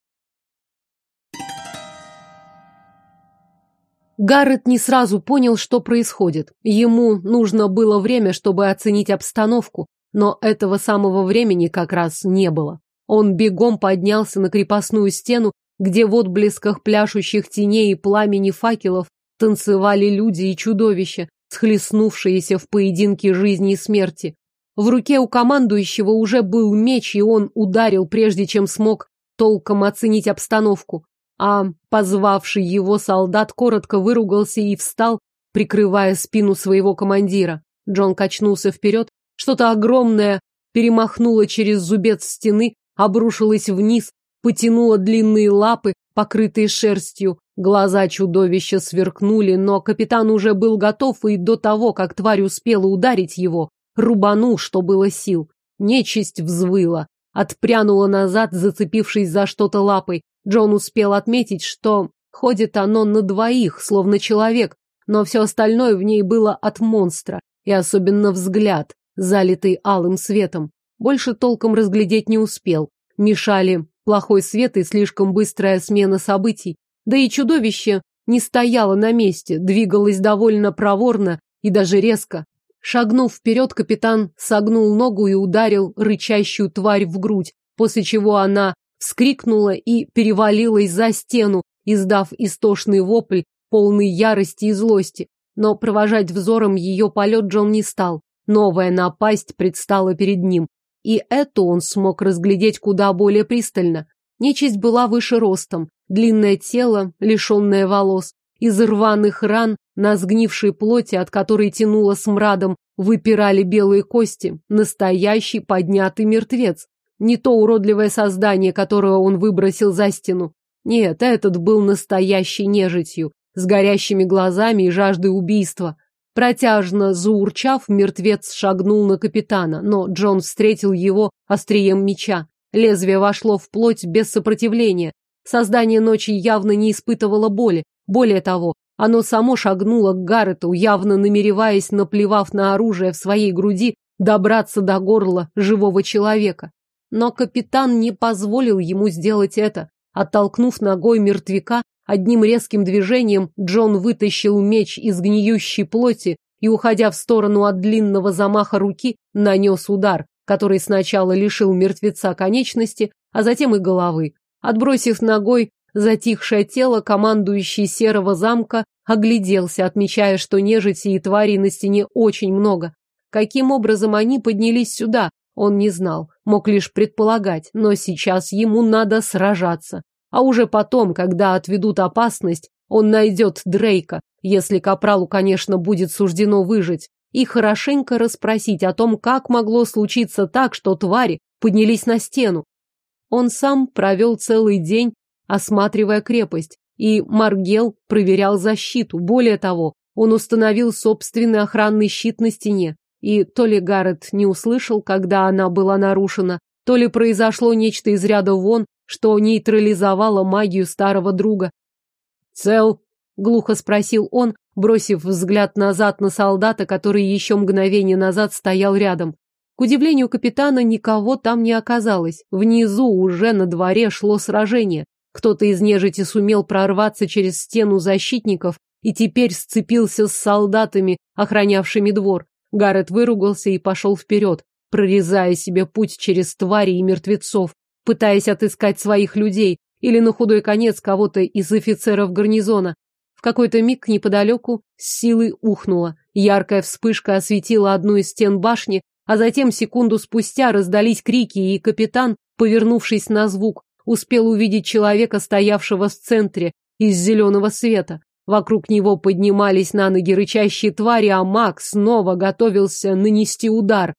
Speaker 2: Гаррет не сразу понял, что происходит. Ему нужно было время, чтобы оценить обстановку, но этого самого времени как раз не было. Он бегом поднялся на крепостную стену где в отблесках пляшущих теней и пламени факелов танцевали люди и чудовища, схлестнувшиеся в поединке жизни и смерти. В руке у командующего уже был меч, и он ударил, прежде чем смог толком оценить обстановку. А позвавший его солдат коротко выругался и встал, прикрывая спину своего командира. Джон качнулся вперед, что-то огромное перемахнуло через зубец стены, обрушилось вниз, потянула длинные лапы, покрытые шерстью. Глаза чудовища сверкнули, но капитан уже был готов, и до того, как тварь успела ударить его, рубанул, что было сил. Нечисть взвыла, отпрянула назад, зацепившись за что-то лапой. Джон успел отметить, что ходит оно на двоих, словно человек, но все остальное в ней было от монстра, и особенно взгляд, залитый алым светом. Больше толком разглядеть не успел. Мешали плохой свет и слишком быстрая смена событий. Да и чудовище не стояло на месте, двигалось довольно проворно и даже резко. Шагнув вперед, капитан согнул ногу и ударил рычащую тварь в грудь, после чего она вскрикнула и перевалилась за стену, издав истошный вопль, полный ярости и злости. Но провожать взором ее полет Джон не стал. Новая напасть предстала перед ним и эту он смог разглядеть куда более пристально. Нечисть была выше ростом, длинное тело, лишенное волос, из рваных ран на сгнившей плоти, от которой тянуло смрадом, выпирали белые кости, настоящий поднятый мертвец. Не то уродливое создание, которое он выбросил за стену. Нет, этот был настоящей нежитью, с горящими глазами и жаждой убийства. Протяжно заурчав, мертвец шагнул на капитана, но Джон встретил его острием меча. Лезвие вошло в плоть без сопротивления. Создание ночи явно не испытывало боли. Более того, оно само шагнуло к Гаррету, явно намереваясь, наплевав на оружие в своей груди, добраться до горла живого человека. Но капитан не позволил ему сделать это. Оттолкнув ногой мертвяка, Одним резким движением Джон вытащил меч из гниющей плоти и, уходя в сторону от длинного замаха руки, нанес удар, который сначала лишил мертвеца конечности, а затем и головы. Отбросив ногой затихшее тело командующий серого замка огляделся, отмечая, что нежити и тварей на стене очень много. Каким образом они поднялись сюда, он не знал, мог лишь предполагать, но сейчас ему надо сражаться. А уже потом, когда отведут опасность, он найдет Дрейка, если Капралу, конечно, будет суждено выжить, и хорошенько расспросить о том, как могло случиться так, что твари поднялись на стену. Он сам провел целый день, осматривая крепость, и Маргел проверял защиту. Более того, он установил собственный охранный щит на стене. И то ли Гаррет не услышал, когда она была нарушена, то ли произошло нечто из ряда вон, что нейтрализовало магию старого друга. «Цел?» — глухо спросил он, бросив взгляд назад на солдата, который еще мгновение назад стоял рядом. К удивлению капитана, никого там не оказалось. Внизу уже на дворе шло сражение. Кто-то из нежити сумел прорваться через стену защитников и теперь сцепился с солдатами, охранявшими двор. Гаррет выругался и пошел вперед, прорезая себе путь через твари и мертвецов, пытаясь отыскать своих людей или на худой конец кого-то из офицеров гарнизона. В какой-то миг неподалеку с силой ухнуло. Яркая вспышка осветила одну из стен башни, а затем секунду спустя раздались крики, и капитан, повернувшись на звук, успел увидеть человека, стоявшего в центре, из зеленого света. Вокруг него поднимались на ноги рычащие твари, а маг снова готовился нанести удар.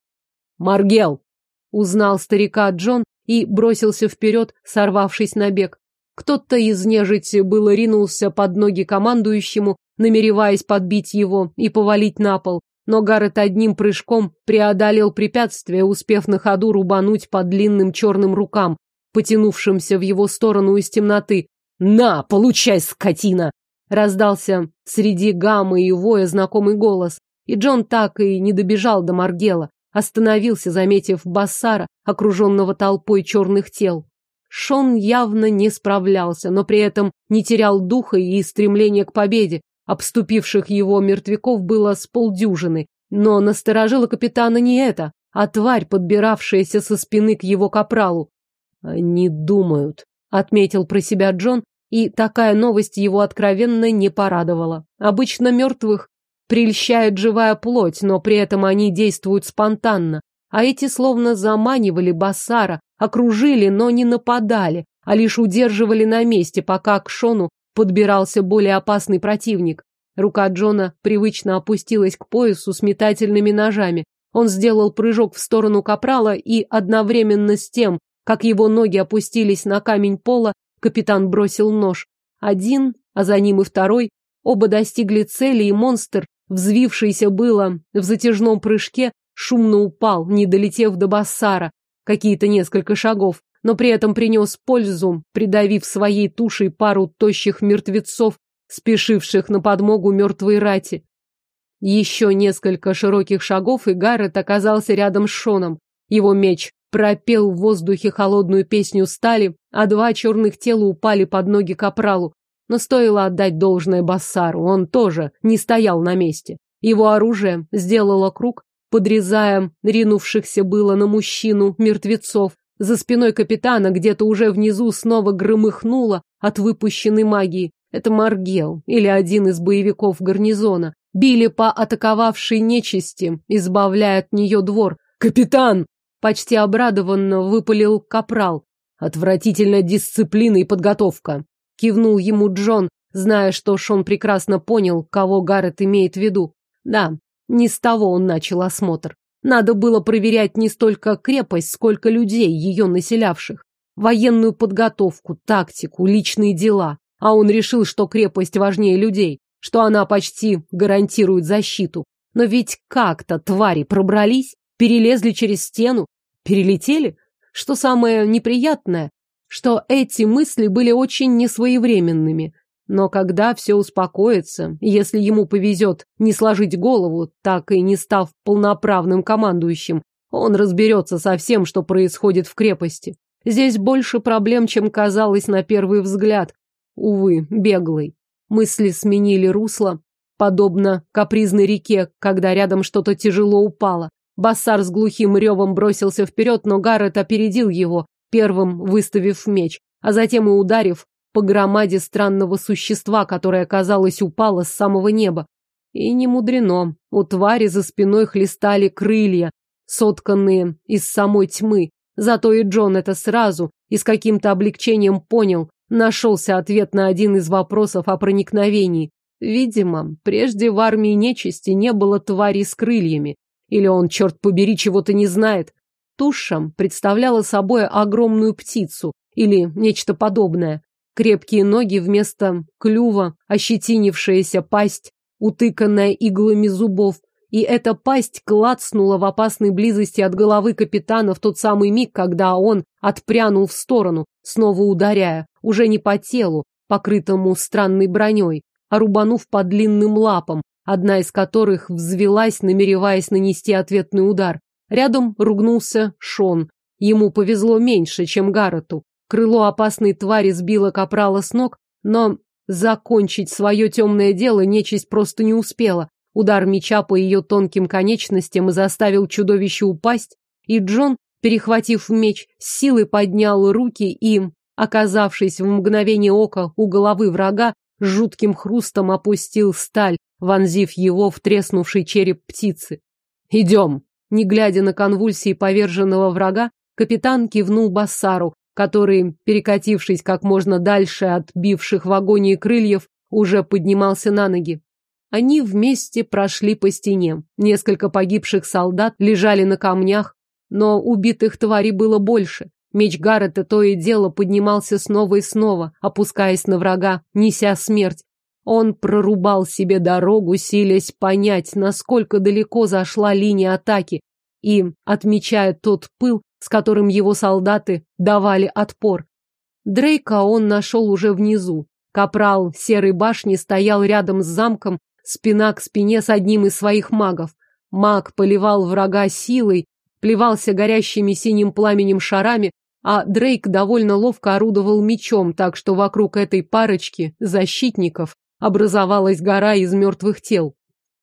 Speaker 2: «Маргел!» — узнал старика Джон и бросился вперед, сорвавшись на бег. Кто-то из нежити было ринулся под ноги командующему, намереваясь подбить его и повалить на пол но Гаррет одним прыжком преодолел препятствие, успев на ходу рубануть по длинным черным рукам, потянувшимся в его сторону из темноты. «На, получай, скотина!» Раздался среди гаммы и воя знакомый голос, и Джон так и не добежал до Маргела, остановился, заметив Бассара, окруженного толпой черных тел. Шон явно не справлялся, но при этом не терял духа и стремления к победе, Обступивших его мертвяков было с полдюжины, но насторожило капитана не это, а тварь, подбиравшаяся со спины к его капралу. «Они думают», — отметил про себя Джон, и такая новость его откровенно не порадовала. Обычно мертвых прельщает живая плоть, но при этом они действуют спонтанно, а эти словно заманивали Бассара, окружили, но не нападали, а лишь удерживали на месте, пока к Шону подбирался более опасный противник. Рука Джона привычно опустилась к поясу с метательными ножами. Он сделал прыжок в сторону капрала и одновременно с тем, как его ноги опустились на камень пола, капитан бросил нож. Один, а за ним и второй. Оба достигли цели, и монстр, взвившийся было в затяжном прыжке, шумно упал, не долетев до Бассара. Какие-то несколько шагов но при этом принес пользу, придавив своей тушей пару тощих мертвецов, спешивших на подмогу мертвой рати. Еще несколько широких шагов, и Гаррет оказался рядом с Шоном. Его меч пропел в воздухе холодную песню стали, а два черных тела упали под ноги капралу. Но стоило отдать должное Бассару, он тоже не стоял на месте. Его оружие сделало круг, подрезая ринувшихся было на мужчину мертвецов, за спиной капитана где-то уже внизу снова громыхнуло от выпущенной магии. Это Маргел или один из боевиков гарнизона. Били по атаковавшей нечисти, избавляя от нее двор. «Капитан!» Почти обрадованно выпалил капрал. «Отвратительная дисциплина и подготовка!» Кивнул ему Джон, зная, что Шон прекрасно понял, кого Гаррет имеет в виду. Да, не с того он начал осмотр. Надо было проверять не столько крепость, сколько людей, ее населявших. Военную подготовку, тактику, личные дела. А он решил, что крепость важнее людей, что она почти гарантирует защиту. Но ведь как-то твари пробрались, перелезли через стену, перелетели. Что самое неприятное, что эти мысли были очень несвоевременными. Но когда все успокоится, если ему повезет не сложить голову, так и не став полноправным командующим, он разберется со всем, что происходит в крепости. Здесь больше проблем, чем казалось на первый взгляд. Увы, беглый. Мысли сменили русло, подобно капризной реке, когда рядом что-то тяжело упало. Бассар с глухим ревом бросился вперед, но Гаррет опередил его, первым выставив меч, а затем и ударив по громаде странного существа, которое, казалось, упало с самого неба. И не мудрено. У твари за спиной хлестали крылья, сотканные из самой тьмы. Зато и Джон это сразу и с каким-то облегчением понял. Нашелся ответ на один из вопросов о проникновении. Видимо, прежде в армии нечисти не было твари с крыльями. Или он, черт побери, чего-то не знает. Туша представляла собой огромную птицу или нечто подобное. Крепкие ноги вместо клюва, ощетинившаяся пасть, утыканная иглами зубов. И эта пасть клацнула в опасной близости от головы капитана в тот самый миг, когда он отпрянул в сторону, снова ударяя, уже не по телу, покрытому странной броней, а рубанув по длинным лапам, одна из которых взвелась, намереваясь нанести ответный удар. Рядом ругнулся Шон. Ему повезло меньше, чем Гаррету. Крыло опасной твари сбило капрала с ног, но закончить свое темное дело нечисть просто не успела. Удар меча по ее тонким конечностям заставил чудовище упасть, и Джон, перехватив меч, с силой поднял руки и, оказавшись в мгновение ока у головы врага, жутким хрустом опустил сталь, вонзив его в треснувший череп птицы. «Идем!» Не глядя на конвульсии поверженного врага, капитан кивнул Бассару, который, перекатившись как можно дальше от бивших в агонии крыльев, уже поднимался на ноги. Они вместе прошли по стене. Несколько погибших солдат лежали на камнях, но убитых тварей было больше. Меч Гаррета то и дело поднимался снова и снова, опускаясь на врага, неся смерть. Он прорубал себе дорогу, силясь понять, насколько далеко зашла линия атаки, и отмечая тот пыл, с которым его солдаты давали отпор. Дрейка он нашел уже внизу. Капрал Серой башни стоял рядом с замком, спина к спине с одним из своих магов. Маг поливал врага силой, плевался горящими синим пламенем шарами, а Дрейк довольно ловко орудовал мечом, так что вокруг этой парочки защитников образовалась гора из мертвых тел.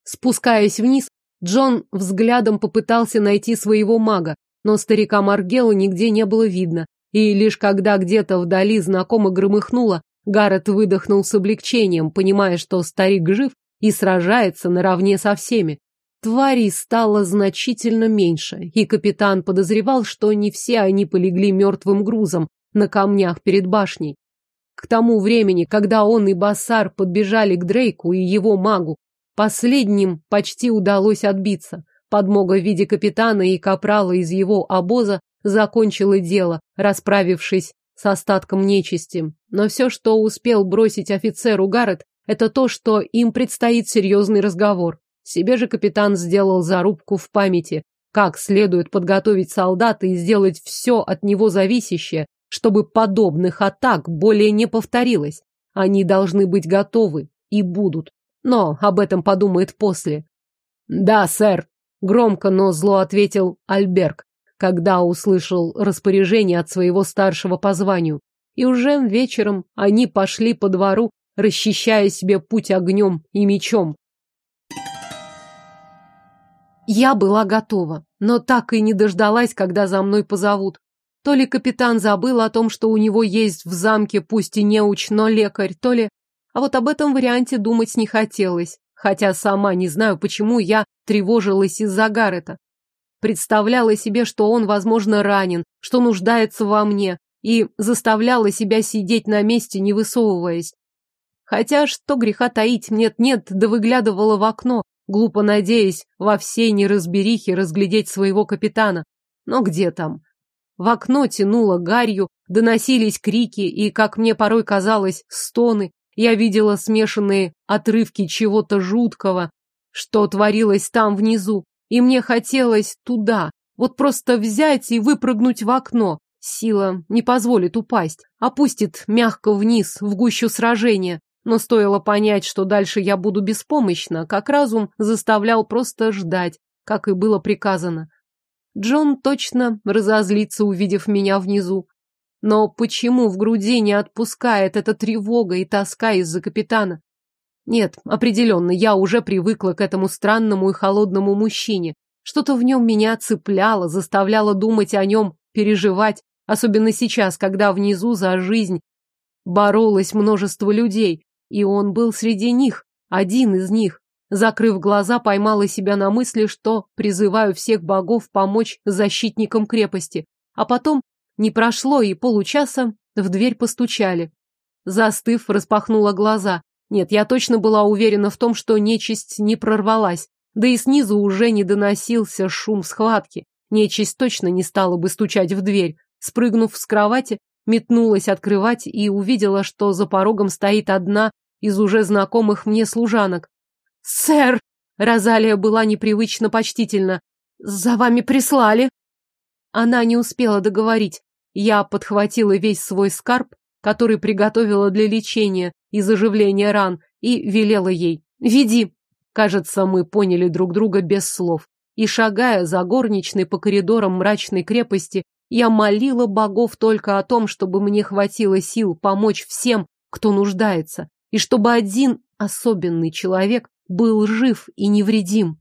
Speaker 2: Спускаясь вниз, Джон взглядом попытался найти своего мага, но старика Маргела нигде не было видно, и лишь когда где-то вдали знакомо громыхнуло, Гаррет выдохнул с облегчением, понимая, что старик жив и сражается наравне со всеми. Тварей стало значительно меньше, и капитан подозревал, что не все они полегли мертвым грузом на камнях перед башней. К тому времени, когда он и Бассар подбежали к Дрейку и его магу, последним почти удалось отбиться. Подмога в виде капитана и капрала из его обоза закончила дело, расправившись с остатком нечисти. Но все, что успел бросить офицеру Гаррет, это то, что им предстоит серьезный разговор. Себе же капитан сделал зарубку в памяти, как следует подготовить солдата и сделать все от него зависящее, чтобы подобных атак более не повторилось. Они должны быть готовы и будут. Но об этом подумает после. Да, сэр, громко, но зло ответил Альберг, когда услышал распоряжение от своего старшего по званию. И уже вечером они пошли по двору, расчищая себе путь огнем и мечом. Я была готова, но так и не дождалась, когда за мной позовут. То ли капитан забыл о том, что у него есть в замке пусть и неуч, но лекарь, то ли... А вот об этом варианте думать не хотелось, хотя сама не знаю, почему я тревожилась из-за Гаррета. Представляла себе, что он, возможно, ранен, что нуждается во мне, и заставляла себя сидеть на месте, не высовываясь. Хотя, что греха таить, нет-нет, да выглядывала в окно, глупо надеясь во всей неразберихе разглядеть своего капитана. Но где там? В окно тянуло гарью, доносились крики и, как мне порой казалось, стоны. Я видела смешанные отрывки чего-то жуткого, что творилось там внизу, и мне хотелось туда, вот просто взять и выпрыгнуть в окно. Сила не позволит упасть, опустит мягко вниз, в гущу сражения. Но стоило понять, что дальше я буду беспомощна, как разум заставлял просто ждать, как и было приказано. Джон точно разозлится, увидев меня внизу. Но почему в груди не отпускает эта тревога и тоска из-за капитана? Нет, определенно, я уже привыкла к этому странному и холодному мужчине. Что-то в нем меня цепляло, заставляло думать о нем, переживать, особенно сейчас, когда внизу за жизнь
Speaker 1: боролось множество людей, и он был среди них, один из них. Закрыв глаза, поймала себя на мысли, что призываю всех богов помочь защитникам крепости. А потом не прошло и получаса, в дверь постучали. Застыв, распахнула глаза. Нет, я точно была уверена в том, что нечисть не прорвалась. Да и снизу уже не доносился шум схватки. Нечисть точно не стала бы стучать в дверь. Спрыгнув с кровати, метнулась открывать и увидела, что за порогом стоит одна из уже знакомых мне служанок. «Сэр!» — Розалия была непривычно почтительна. «За вами прислали!» Она не успела договорить. Я подхватила весь свой скарб, который приготовила для лечения и заживления ран, и велела ей «Веди!» Кажется, мы поняли друг друга без слов. И, шагая за горничной по коридорам мрачной крепости, я молила богов только о том, чтобы мне хватило сил помочь всем, кто нуждается, и чтобы один особенный человек был жив и невредим.